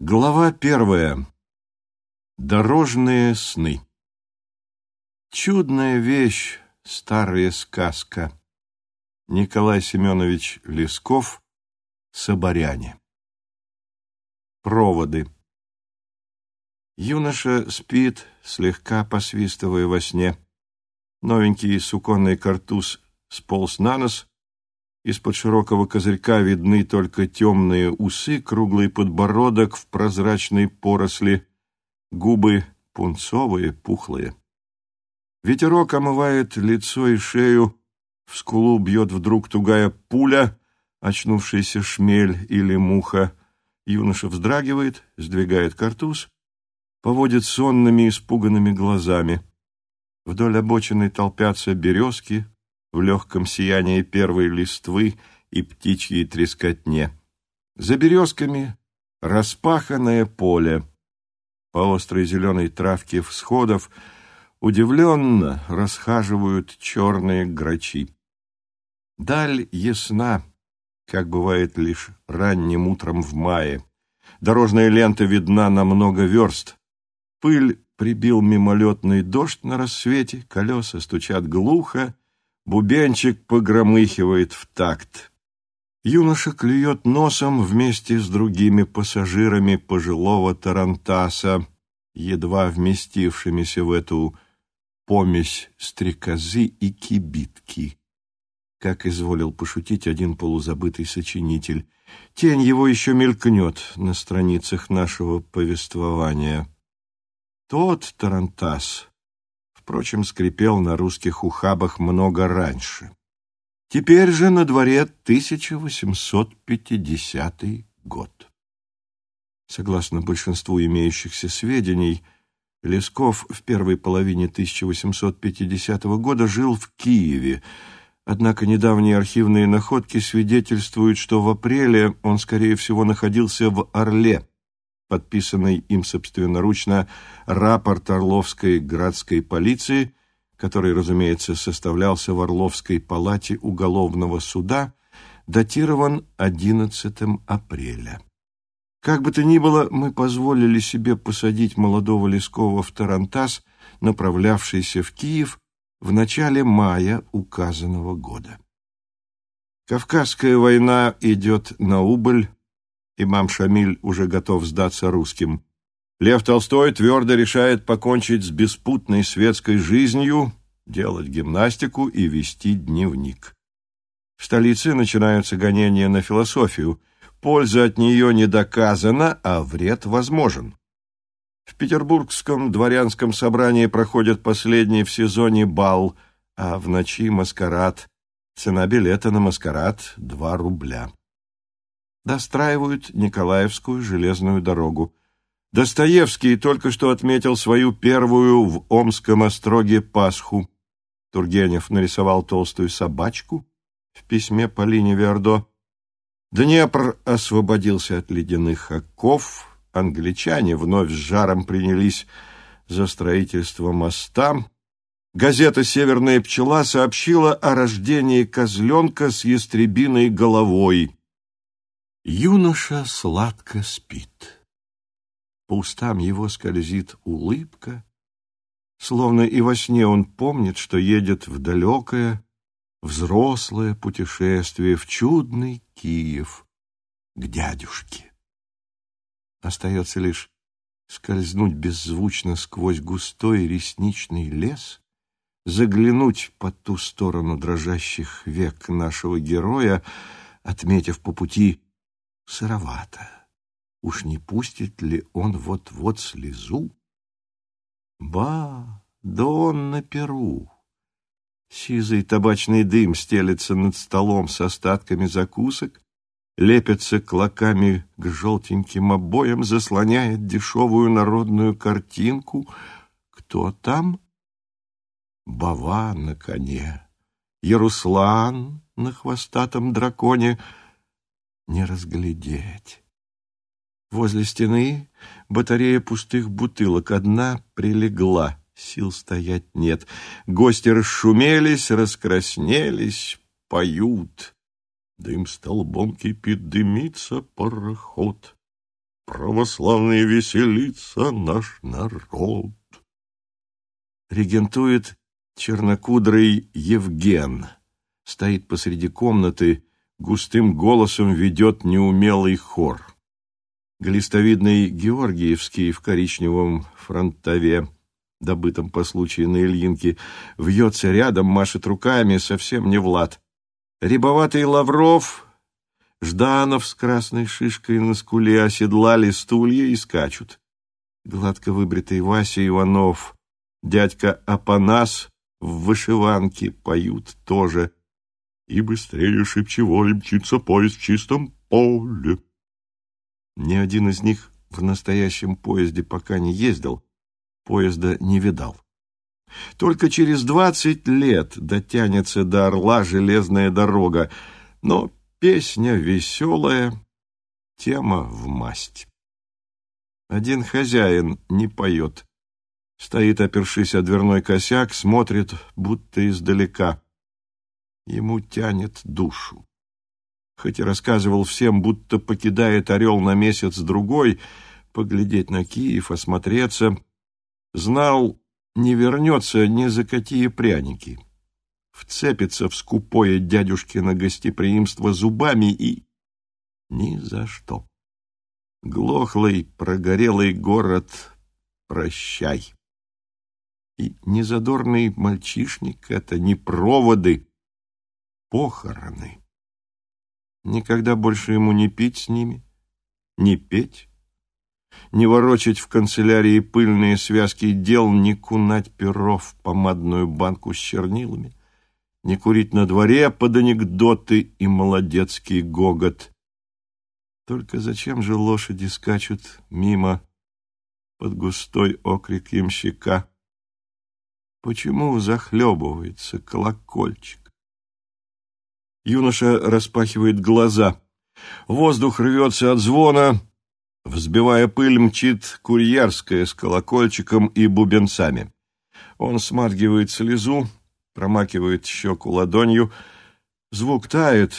Глава первая. Дорожные сны. Чудная вещь, старая сказка. Николай Семенович Лесков, Соборяне. Проводы. Юноша спит, слегка посвистывая во сне. Новенький суконный картуз сполз на нос, из-под широкого козырька видны только темные усы, круглый подбородок в прозрачной поросли, губы пунцовые, пухлые. Ветерок омывает лицо и шею, в скулу бьет вдруг тугая пуля, очнувшийся шмель или муха. Юноша вздрагивает, сдвигает картуз, поводит сонными испуганными глазами. Вдоль обочины толпятся березки, в легком сиянии первой листвы и птичьей трескотне. За березками распаханное поле. По острой зеленой травке всходов удивленно расхаживают черные грачи. Даль ясна, как бывает лишь ранним утром в мае. Дорожная лента видна на много верст. Пыль прибил мимолетный дождь на рассвете, колеса стучат глухо, Бубенчик погромыхивает в такт. Юноша клюет носом вместе с другими пассажирами пожилого тарантаса, едва вместившимися в эту помесь стрекозы и кибитки. Как изволил пошутить один полузабытый сочинитель. Тень его еще мелькнет на страницах нашего повествования. Тот тарантас впрочем, скрипел на русских ухабах много раньше. Теперь же на дворе 1850 год. Согласно большинству имеющихся сведений, Лесков в первой половине 1850 года жил в Киеве, однако недавние архивные находки свидетельствуют, что в апреле он, скорее всего, находился в Орле, подписанный им собственноручно рапорт Орловской градской полиции, который, разумеется, составлялся в Орловской палате уголовного суда, датирован 11 апреля. Как бы то ни было, мы позволили себе посадить молодого Лескова в Тарантас, направлявшийся в Киев в начале мая указанного года. Кавказская война идет на убыль, Имам Шамиль уже готов сдаться русским. Лев Толстой твердо решает покончить с беспутной светской жизнью, делать гимнастику и вести дневник. В столице начинаются гонения на философию. Польза от нее не доказана, а вред возможен. В Петербургском дворянском собрании проходит последний в сезоне бал, а в ночи маскарад. Цена билета на маскарад – 2 рубля достраивают Николаевскую железную дорогу. Достоевский только что отметил свою первую в Омском остроге Пасху. Тургенев нарисовал толстую собачку в письме Полине Вердо. Днепр освободился от ледяных оков. Англичане вновь с жаром принялись за строительство моста. Газета «Северная пчела» сообщила о рождении козленка с ястребиной головой. Юноша сладко спит. По устам его скользит улыбка, словно и во сне он помнит, что едет в далекое, взрослое путешествие в чудный Киев к дядюшке. Остается лишь скользнуть беззвучно сквозь густой ресничный лес, заглянуть по ту сторону дрожащих век нашего героя, отметив по пути сыровато. Уж не пустит ли он вот-вот слезу? Ба, да он на перу. Сизый табачный дым стелется над столом с остатками закусок, лепится клоками к желтеньким обоям, заслоняет дешевую народную картинку. Кто там? Бава на коне, Яруслан на хвостатом драконе — не разглядеть. Возле стены батарея пустых бутылок. Одна прилегла, сил стоять нет. Гости расшумелись, раскраснелись, поют. Дым столбом кипит, дымится пароход. православный веселится наш народ. Регентует чернокудрый Евген. Стоит посреди комнаты, густым голосом ведет неумелый хор. Глистовидный Георгиевский в коричневом фронтове, добытом по случаю на Ильинке, вьется рядом, машет руками, совсем не Влад. Рябоватый Лавров, Жданов с красной шишкой на скуле оседлали стулья и скачут. Гладко выбритый Вася Иванов, дядька Апанас в вышиванке поют тоже. И быстрее шепчевой мчится поезд в чистом поле. Ни один из них в настоящем поезде пока не ездил, поезда не видал. Только через двадцать лет дотянется до Орла железная дорога, но песня веселая, тема в масть. Один хозяин не поет. Стоит, опершись о дверной косяк, смотрит, будто издалека. Ему тянет душу хоть и рассказывал всем, будто покидает орел на месяц-другой, поглядеть на Киев, осмотреться, знал, не вернется ни за какие пряники. Вцепится в скупое дядюшкино гостеприимство зубами и... Ни за что. Глохлый, прогорелый город, прощай. И незадорный мальчишник — это не проводы, похороны. Никогда больше ему не пить с ними, не петь, не ворочать в канцелярии пыльные связки дел, не кунать перо в помадную банку с чернилами, не курить на дворе под анекдоты и молодецкий гогот. Только зачем же лошади скачут мимо под густой окрик ямщика? Почему захлебывается колокольчик? Юноша распахивает глаза. Воздух рвется от звона. Взбивая пыль, мчит курьерская с колокольчиком и бубенцами. Он смаргивает слезу, промакивает щеку ладонью. Звук тает,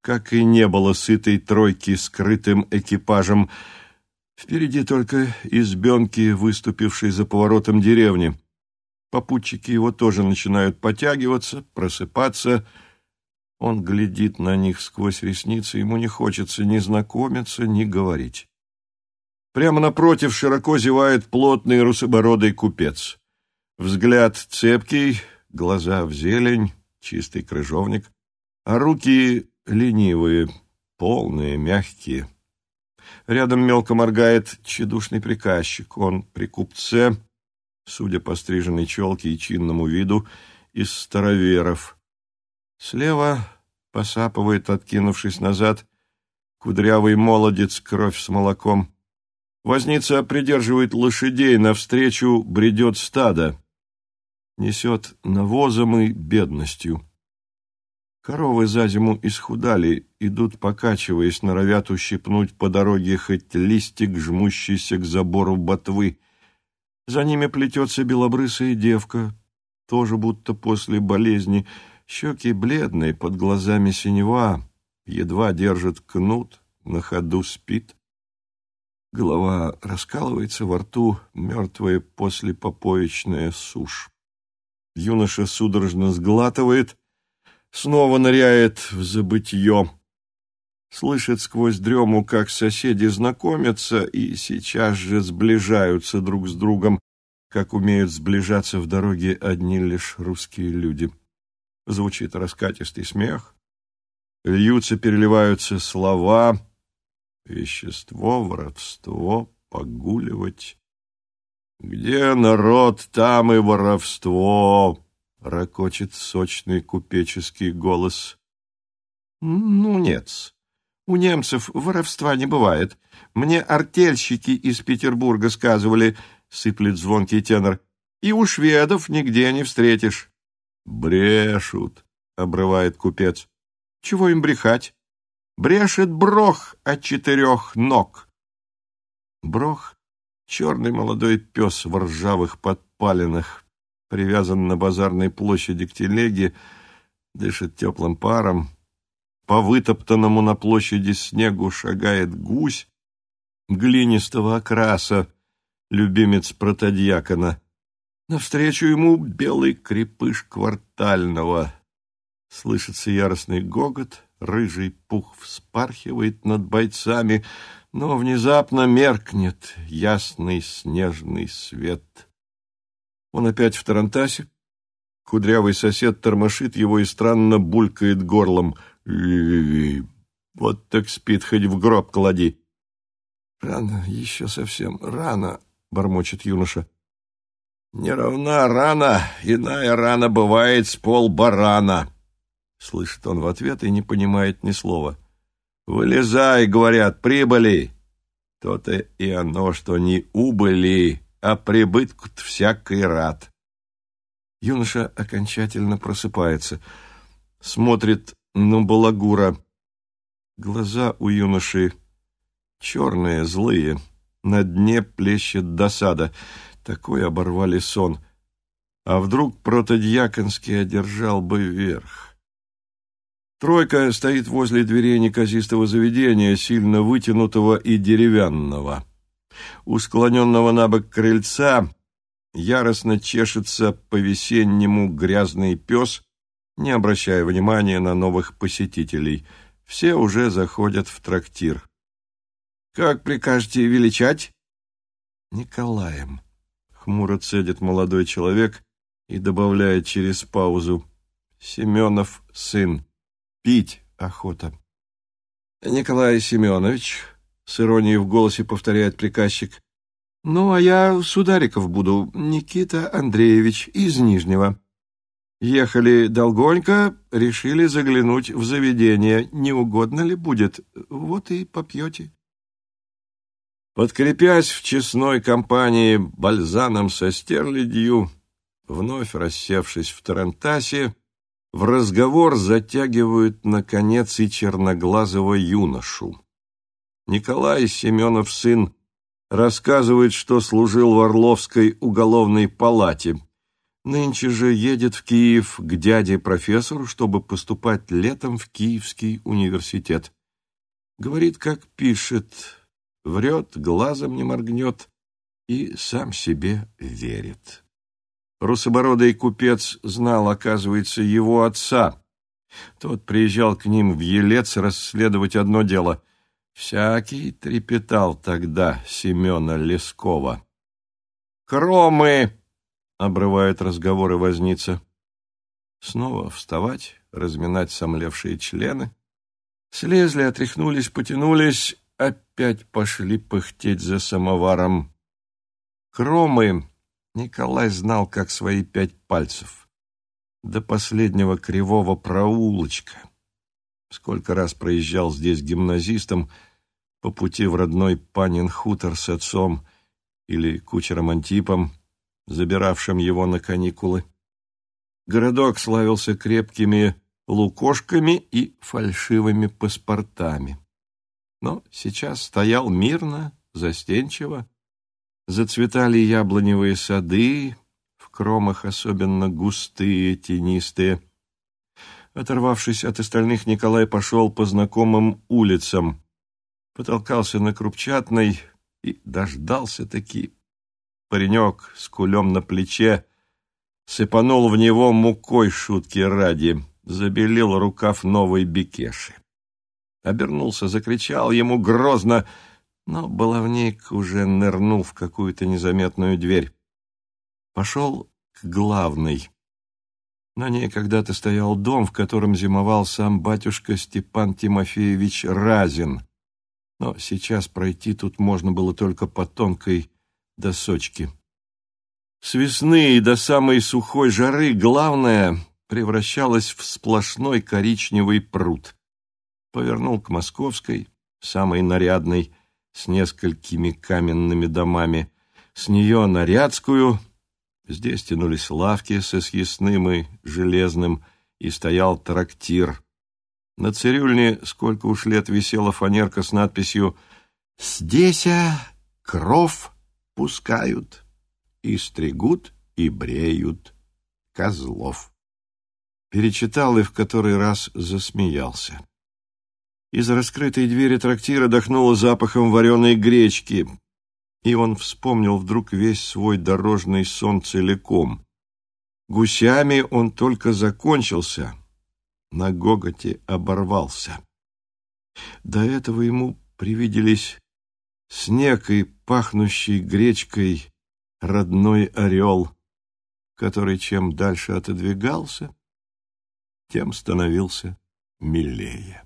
как и не было сытой тройки скрытым экипажем. Впереди только избенки, выступившие за поворотом деревни. Попутчики его тоже начинают потягиваться, просыпаться — он глядит на них сквозь ресницы, ему не хочется ни знакомиться, ни говорить. Прямо напротив широко зевает плотный русобородый купец. Взгляд цепкий, глаза в зелень, чистый крыжовник, а руки ленивые, полные, мягкие. Рядом мелко моргает тщедушный приказчик. Он при купце, судя по стриженной челке и чинному виду, из староверов. Слева посапывает, откинувшись назад, кудрявый молодец, кровь с молоком. Возница придерживает лошадей, навстречу бредет стадо. Несет навозом и бедностью. Коровы за зиму исхудали, идут, покачиваясь, норовят ущипнуть по дороге хоть листик, жмущийся к забору ботвы. За ними плетется белобрысая девка, тоже будто после болезни, Щеки бледные, под глазами синева, едва держит кнут, на ходу спит. Голова раскалывается во рту, мертвая послепопоечная сушь. Юноша судорожно сглатывает, снова ныряет в забытье. Слышит сквозь дрему, как соседи знакомятся и сейчас же сближаются друг с другом, как умеют сближаться в дороге одни лишь русские люди. Звучит раскатистый смех. Льются, переливаются слова. Вещество, воровство, погуливать. Где народ, там и воровство, ракочет сочный купеческий голос. Ну, нет, у немцев воровства не бывает. Мне артельщики из Петербурга сказывали, сыплет звонкий тенор, и у шведов нигде не встретишь. «Брешут», — обрывает купец. «Чего им брехать? Брешет Брох от четырех ног». Брох — черный молодой пес в ржавых подпалинах, привязан на базарной площади к телеге, дышит теплым паром. По вытоптанному на площади снегу шагает гусь, глинистого окраса, любимец протодьякона. Навстречу ему белый крепыш квартального. Слышится яростный гогот, рыжий пух вспархивает над бойцами, но внезапно меркнет ясный снежный свет. Он опять в тарантасе. Кудрявый сосед тормошит его и странно булькает горлом. Вот так спит, хоть в гроб клади. Рано, еще совсем рано, бормочет юноша. Не равна рана, иная рана бывает с пол барана. Слышит он в ответ и не понимает ни слова. «Вылезай!» — говорят, «прибыли!» То-то и оно, что не убыли, а прибытку всякий рад. Юноша окончательно просыпается, смотрит на балагура. Глаза у юноши черные, злые, на дне плещет досада — такой оборвали сон. А вдруг протодьяконский одержал бы верх? Тройка стоит возле дверей неказистого заведения, сильно вытянутого и деревянного. У склоненного на бок крыльца яростно чешется по-весеннему грязный пес, не обращая внимания на новых посетителей. Все уже заходят в трактир. «Как прикажете величать?» «Николаем», Хмуро цедит молодой человек и добавляет через паузу. Семенов сын. Пить охота. Николай Семенович, с иронией в голосе повторяет приказчик. Ну, а я Судариков буду, Никита Андреевич из Нижнего. Ехали долгонько, решили заглянуть в заведение. Не угодно ли будет? Вот и попьете. Подкрепясь в честной компании бальзаном со стерлядью, вновь рассевшись в Тарантасе, в разговор затягивают, наконец, и черноглазого юношу. Николай Семенов сын рассказывает, что служил в Орловской уголовной палате. Нынче же едет в Киев к дяде-профессору, чтобы поступать летом в Киевский университет. Говорит, как пишет врет, глазом не моргнет и сам себе верит. Русобородый купец знал, оказывается, его отца. Тот приезжал к ним в Елец расследовать одно дело. Всякий трепетал тогда Семена Лескова. «Кромы!» — обрывает разговоры возница. Снова вставать, разминать сомлевшие члены. Слезли, отряхнулись, потянулись опять пошли пыхтеть за самоваром. Кромы Николай знал, как свои пять пальцев. До последнего кривого проулочка. Сколько раз проезжал здесь гимназистом по пути в родной Панин хутор с отцом или кучером Антипом, забиравшим его на каникулы. Городок славился крепкими лукошками и фальшивыми паспортами но сейчас стоял мирно, застенчиво. Зацветали яблоневые сады, в кромах особенно густые, тенистые. Оторвавшись от остальных, Николай пошел по знакомым улицам, потолкался на Крупчатной и дождался-таки. Паренек с кулем на плече сыпанул в него мукой шутки ради, забелил рукав новой бекеши обернулся, закричал ему грозно, но баловник уже нырнул в какую-то незаметную дверь. Пошел к главной. На ней когда-то стоял дом, в котором зимовал сам батюшка Степан Тимофеевич Разин. Но сейчас пройти тут можно было только по тонкой досочке. С весны и до самой сухой жары главное превращалось в сплошной коричневый пруд повернул к Московской, самой нарядной, с несколькими каменными домами, с нее на Рядскую, здесь тянулись лавки со съестным и железным, и стоял трактир. На цирюльне сколько уж лет висела фанерка с надписью «Здесь а кров пускают, и стригут, и бреют козлов». Перечитал и в который раз засмеялся. Из раскрытой двери трактира дохнуло запахом вареной гречки, и он вспомнил вдруг весь свой дорожный сон целиком. Гусями он только закончился, на гоготе оборвался. До этого ему привиделись снег и пахнущий гречкой родной орел, который чем дальше отодвигался, тем становился милее.